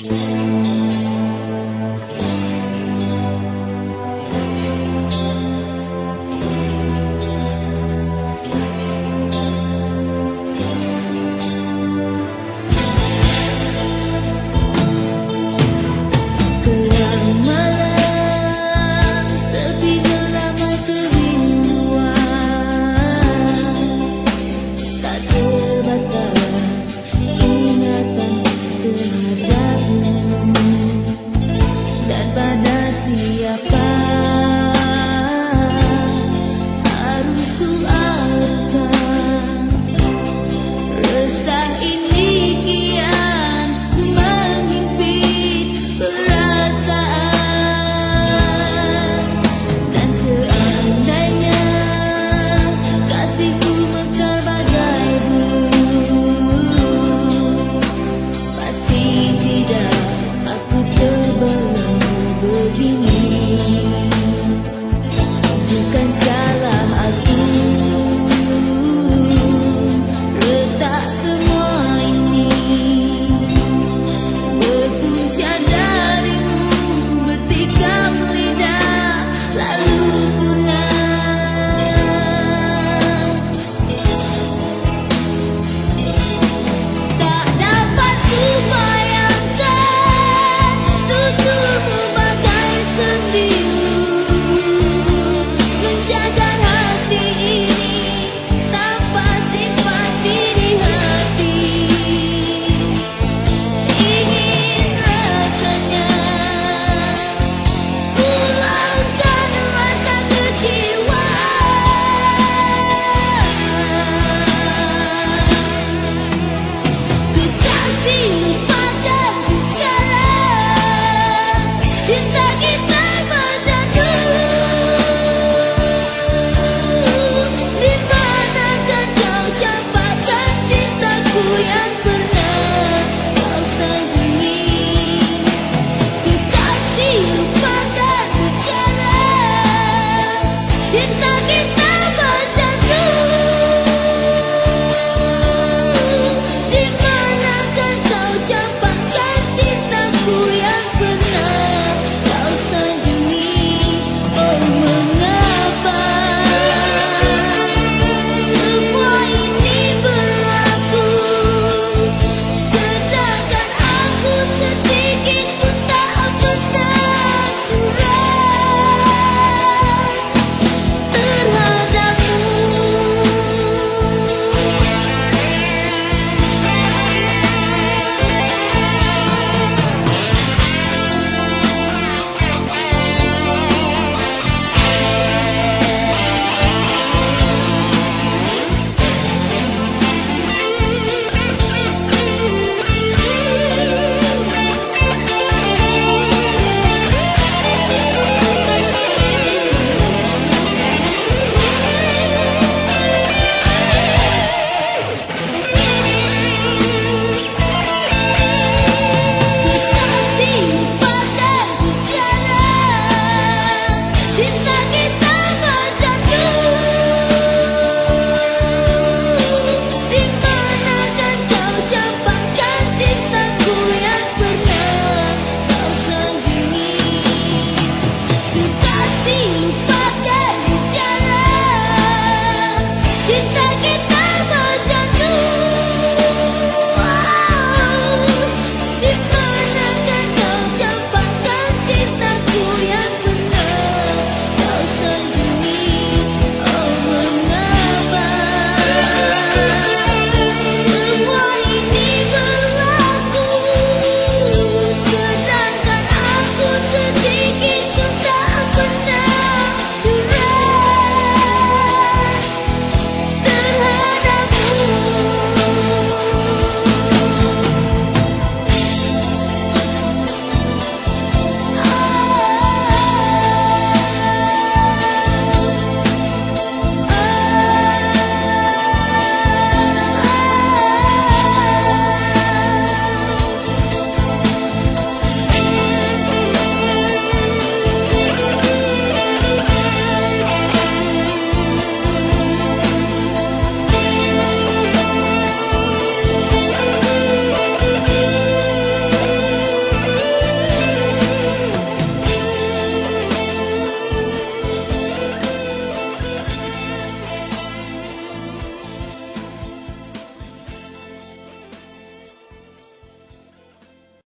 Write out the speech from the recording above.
Yeah.